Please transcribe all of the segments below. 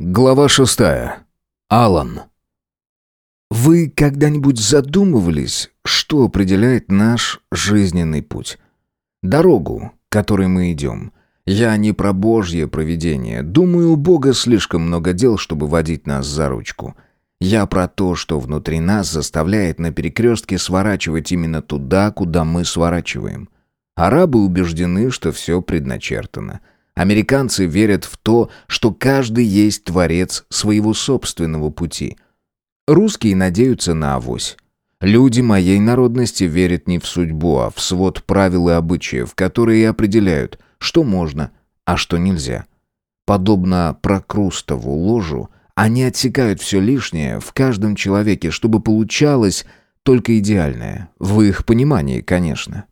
Глава шестая. Алан. Вы когда-нибудь задумывались, что определяет наш жизненный путь? Дорогу, которой мы идем. Я не про Божье провидение. Думаю, у Бога слишком много дел, чтобы водить нас за ручку. Я про то, что внутри нас заставляет на перекрестке сворачивать именно туда, куда мы сворачиваем. Арабы убеждены, что все предначертано – Американцы верят в то, что каждый есть творец своего собственного пути. Русские надеются на авось. Люди моей народности верят не в судьбу, а в свод правил и обычаев, которые определяют, что можно, а что нельзя. Подобно прокрустову ложу, они отсекают все лишнее в каждом человеке, чтобы получалось только идеальное. В их понимании, конечно.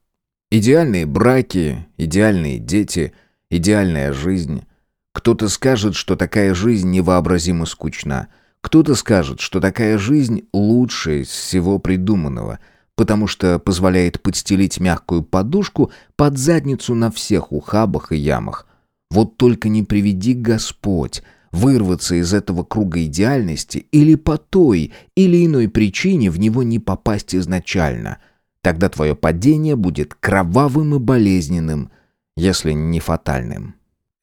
Идеальные браки, идеальные дети, идеальная жизнь. Кто-то скажет, что такая жизнь невообразимо скучна. Кто-то скажет, что такая жизнь лучшая из всего придуманного, потому что позволяет подстелить мягкую подушку под задницу на всех ухабах и ямах. Вот только не приведи Господь вырваться из этого круга идеальности или по той или иной причине в него не попасть изначально. Тогда твое падение будет кровавым и болезненным – если не фатальным.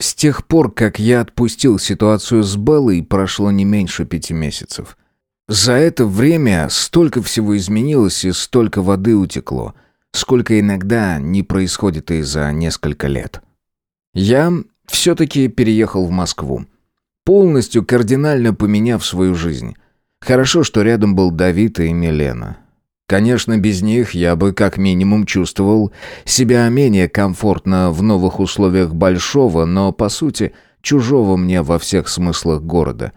С тех пор, как я отпустил ситуацию с Беллой, прошло не меньше пяти месяцев. За это время столько всего изменилось и столько воды утекло, сколько иногда не происходит и за несколько лет. Я все-таки переехал в Москву, полностью кардинально поменяв свою жизнь. Хорошо, что рядом был Давид и Милена. Конечно, без них я бы как минимум чувствовал себя менее комфортно в новых условиях большого, но, по сути, чужого мне во всех смыслах города.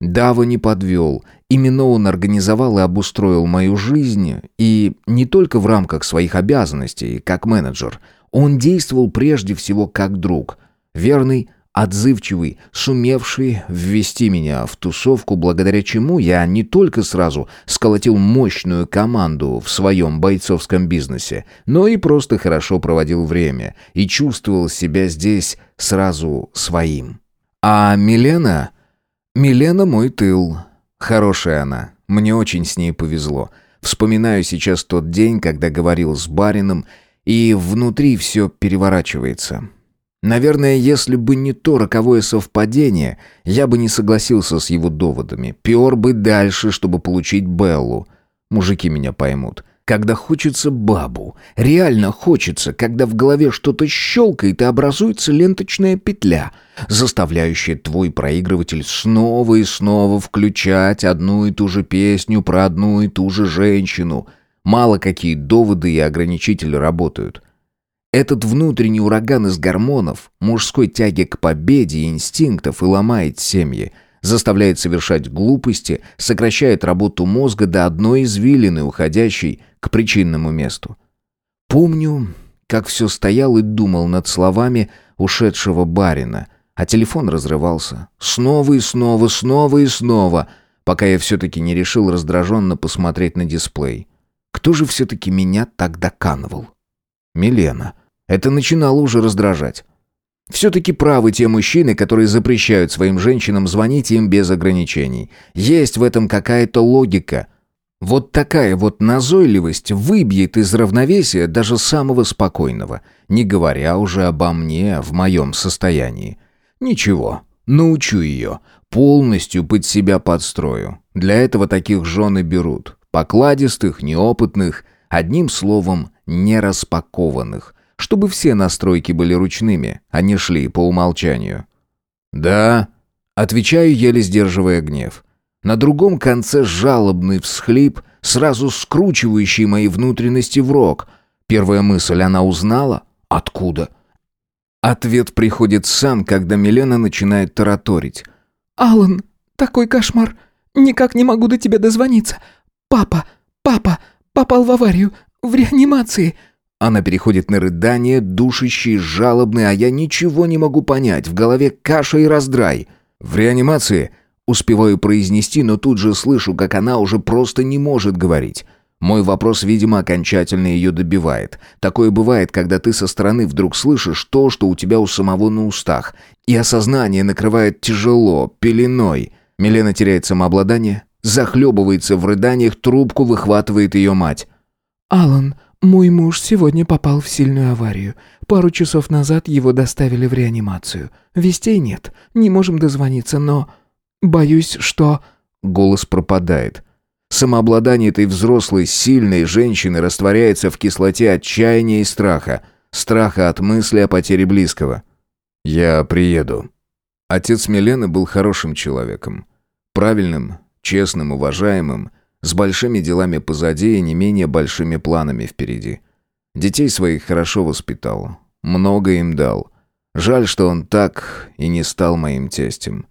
Дава не подвел. Именно он организовал и обустроил мою жизнь, и не только в рамках своих обязанностей, как менеджер. Он действовал прежде всего как друг. Верный, отзывчивый, сумевший ввести меня в тусовку, благодаря чему я не только сразу сколотил мощную команду в своем бойцовском бизнесе, но и просто хорошо проводил время и чувствовал себя здесь сразу своим. А Милена... Милена мой тыл. Хорошая она. Мне очень с ней повезло. Вспоминаю сейчас тот день, когда говорил с барином, и внутри все переворачивается. Наверное, если бы не то роковое совпадение, я бы не согласился с его доводами. Пёр бы дальше, чтобы получить Беллу. Мужики меня поймут. Когда хочется бабу, реально хочется, когда в голове что-то щелкает и образуется ленточная петля, заставляющая твой проигрыватель снова и снова включать одну и ту же песню про одну и ту же женщину. Мало какие доводы и ограничители работают. Этот внутренний ураган из гормонов, мужской тяги к победе и инстинктов и ломает семьи, заставляет совершать глупости, сокращает работу мозга до одной извилины, уходящей к причинному месту. Помню, как все стоял и думал над словами ушедшего барина, а телефон разрывался. Снова и снова, снова и снова, пока я все-таки не решил раздраженно посмотреть на дисплей. Кто же все-таки меня так доканывал? Милена. Это начинало уже раздражать. Все-таки правы те мужчины, которые запрещают своим женщинам звонить им без ограничений. Есть в этом какая-то логика. Вот такая вот назойливость выбьет из равновесия даже самого спокойного, не говоря уже обо мне в моем состоянии. Ничего, научу ее, полностью под себя подстрою. Для этого таких жен и берут. Покладистых, неопытных, одним словом, нераспакованных, чтобы все настройки были ручными, а не шли по умолчанию. «Да», — отвечаю, еле сдерживая гнев. На другом конце жалобный всхлип, сразу скручивающий мои внутренности в рог. Первая мысль она узнала? Откуда? Ответ приходит сам, когда Милена начинает тараторить. «Алан, такой кошмар. Никак не могу до тебя дозвониться. Папа, папа, попал в аварию. В реанимации. Она переходит на рыдание, душащие, жалобные, а я ничего не могу понять. В голове каша и раздрай. В реанимации успеваю произнести, но тут же слышу, как она уже просто не может говорить. Мой вопрос, видимо, окончательно ее добивает. Такое бывает, когда ты со стороны вдруг слышишь то, что у тебя у самого на устах, и осознание накрывает тяжело, пеленой. Милена теряет самообладание, захлебывается в рыданиях, трубку выхватывает ее мать. «Алан, мой муж сегодня попал в сильную аварию. Пару часов назад его доставили в реанимацию. Вестей нет, не можем дозвониться, но... Боюсь, что...» Голос пропадает. Самообладание этой взрослой, сильной женщины растворяется в кислоте отчаяния и страха. Страха от мысли о потере близкого. «Я приеду». Отец Милены был хорошим человеком. Правильным, честным, уважаемым, с большими делами позади и не менее большими планами впереди. Детей своих хорошо воспитал, много им дал. Жаль, что он так и не стал моим тестем.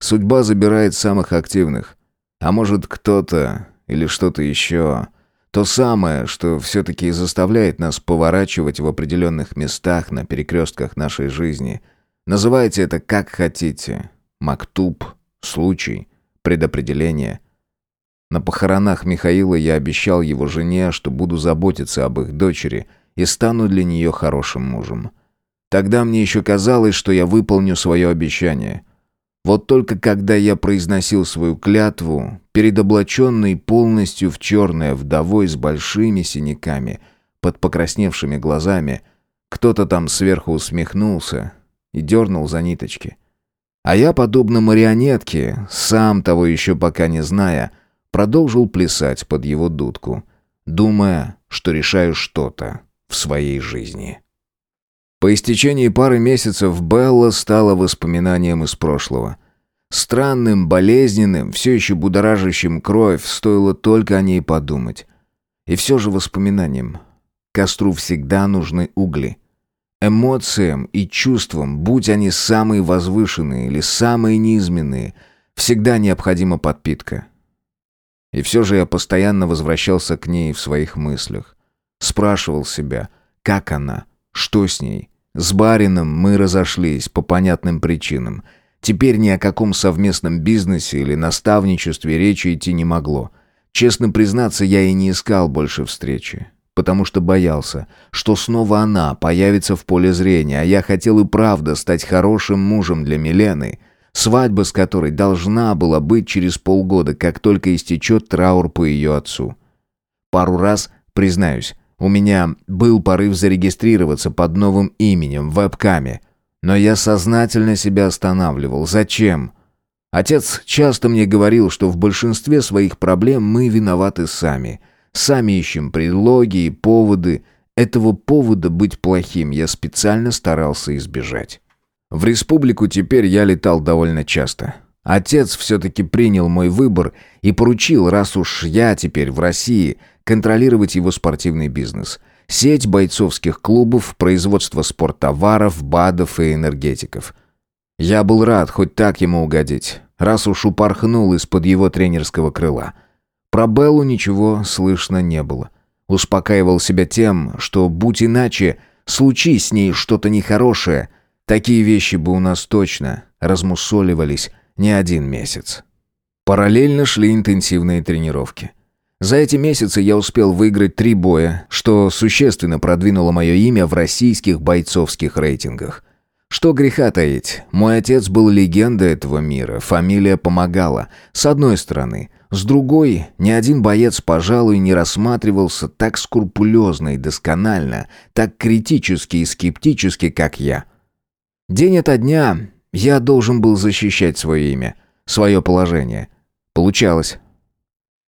Судьба забирает самых активных. А может, кто-то или что-то еще. То самое, что все-таки заставляет нас поворачивать в определенных местах на перекрестках нашей жизни. Называйте это как хотите. Мактуб, случай, предопределение. На похоронах Михаила я обещал его жене, что буду заботиться об их дочери и стану для нее хорошим мужем. Тогда мне еще казалось, что я выполню свое обещание. Вот только когда я произносил свою клятву, перед облаченной полностью в черное вдовой с большими синяками, под покрасневшими глазами, кто-то там сверху усмехнулся и дернул за ниточки. А я, подобно марионетке, сам того еще пока не зная, продолжил плясать под его дудку, думая, что решаю что-то в своей жизни. По истечении пары месяцев Белла стала воспоминанием из прошлого. Странным, болезненным, все еще будоражащим кровь, стоило только о ней подумать. И все же воспоминанием. Костру всегда нужны угли. Эмоциям и чувствам, будь они самые возвышенные или самые низменные, всегда необходима подпитка. И все же я постоянно возвращался к ней в своих мыслях. Спрашивал себя, как она, что с ней? С барином мы разошлись по понятным причинам. Теперь ни о каком совместном бизнесе или наставничестве речи идти не могло. Честно признаться, я и не искал больше встречи. Потому что боялся, что снова она появится в поле зрения, а я хотел и правда стать хорошим мужем для Милены, свадьба с которой должна была быть через полгода, как только истечет траур по ее отцу. Пару раз, признаюсь, у меня был порыв зарегистрироваться под новым именем в вебкаме, но я сознательно себя останавливал. Зачем? Отец часто мне говорил, что в большинстве своих проблем мы виноваты сами. Сами ищем предлоги и поводы. Этого повода быть плохим я специально старался избежать. В республику теперь я летал довольно часто. Отец все-таки принял мой выбор и поручил, раз уж я теперь в России, контролировать его спортивный бизнес. Сеть бойцовских клубов, производство спорттоваров, БАДов и энергетиков. Я был рад хоть так ему угодить, раз уж упорхнул из-под его тренерского крыла. Про Беллу ничего слышно не было. Успокаивал себя тем, что, будь иначе, случись с ней что-то нехорошее, такие вещи бы у нас точно размусоливались не один месяц. Параллельно шли интенсивные тренировки. За эти месяцы я успел выиграть три боя, что существенно продвинуло мое имя в российских бойцовских рейтингах. Что греха таить, мой отец был легендой этого мира, фамилия помогала. С одной стороны. С другой, ни один боец, пожалуй, не рассматривался так скрупулезно и досконально, так критически и скептически, как я. День ото дня я должен был защищать свое имя, свое положение. Получалось.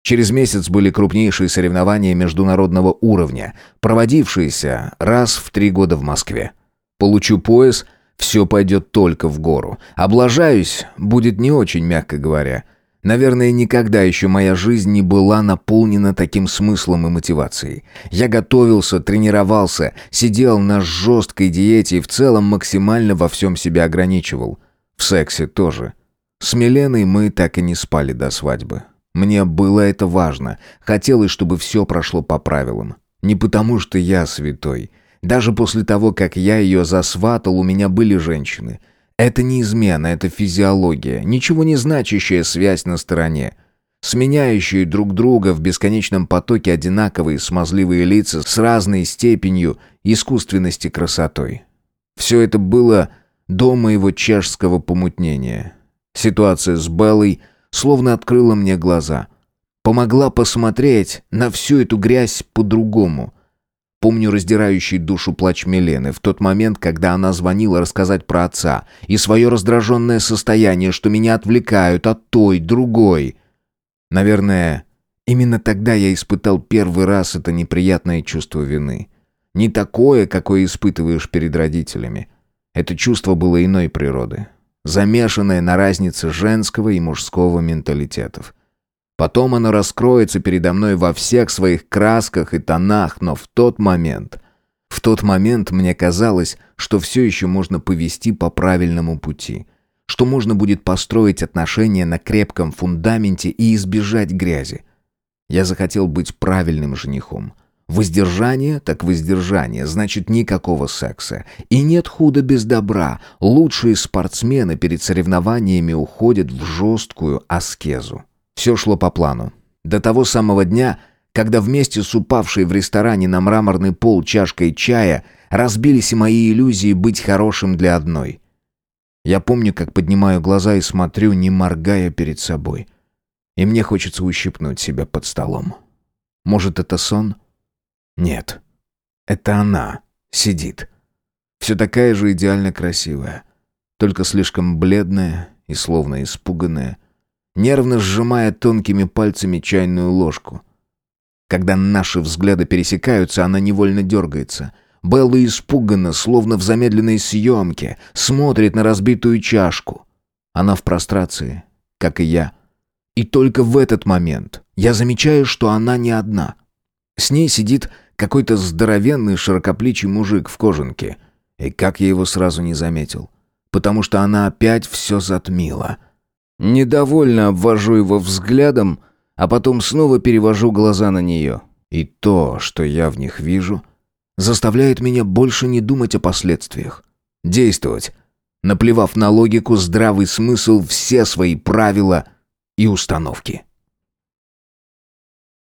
Через месяц были крупнейшие соревнования международного уровня, проводившиеся раз в три года в Москве. Получу пояс, все пойдет только в гору. Облажаюсь, будет не очень, мягко говоря. Наверное, никогда еще моя жизнь не была наполнена таким смыслом и мотивацией. Я готовился, тренировался, сидел на жесткой диете и в целом максимально во всем себя ограничивал. В сексе тоже. С Миленой мы так и не спали до свадьбы. Мне было это важно. Хотелось, чтобы все прошло по правилам. Не потому, что я святой. Даже после того, как я ее засватал, у меня были женщины. Это не измена, это физиология, ничего не значащая связь на стороне. сменяющие друг друга в бесконечном потоке одинаковые смазливые лица с разной степенью искусственности красотой. Все это было до моего чешского помутнения. Ситуация с Беллой словно открыла мне глаза. Помогла посмотреть на всю эту грязь по-другому. Помню раздирающий душу плач Милены в тот момент, когда она звонила рассказать про отца и свое раздраженное состояние, что меня отвлекают от той, другой. Наверное, именно тогда я испытал первый раз это неприятное чувство вины. Не такое, какое испытываешь перед родителями. Это чувство было иной природы, замешанное на разнице женского и мужского менталитетов. Потом оно раскроется передо мной во всех своих красках и тонах, но в тот момент... В тот момент мне казалось, что все еще можно повести по правильному пути, что можно будет построить отношения на крепком фундаменте и избежать грязи. Я захотел быть правильным женихом. Воздержание так воздержание, значит никакого секса. И нет худа без добра. Лучшие спортсмены перед соревнованиями уходят в жесткую аскезу. Все шло по плану. До того самого дня, когда вместе с упавшей в ресторане на мраморный пол чашкой чая разбились мои иллюзии быть хорошим для одной. Я помню, как поднимаю глаза и смотрю, не моргая перед собой. И мне хочется ущипнуть себя под столом. Может, это сон? Нет. Это она сидит. Все такая же идеально красивая. Только слишком бледная и словно испуганная нервно сжимая тонкими пальцами чайную ложку. Когда наши взгляды пересекаются, она невольно дергается. Белла испуганно, словно в замедленной съемке, смотрит на разбитую чашку. Она в прострации, как и я. И только в этот момент я замечаю, что она не одна. С ней сидит какой-то здоровенный широкоплечий мужик в кожанке. И как я его сразу не заметил. Потому что она опять все затмила — Недовольно обвожу его взглядом, а потом снова перевожу глаза на нее. И то, что я в них вижу, заставляет меня больше не думать о последствиях. Действовать, наплевав на логику, здравый смысл, все свои правила и установки.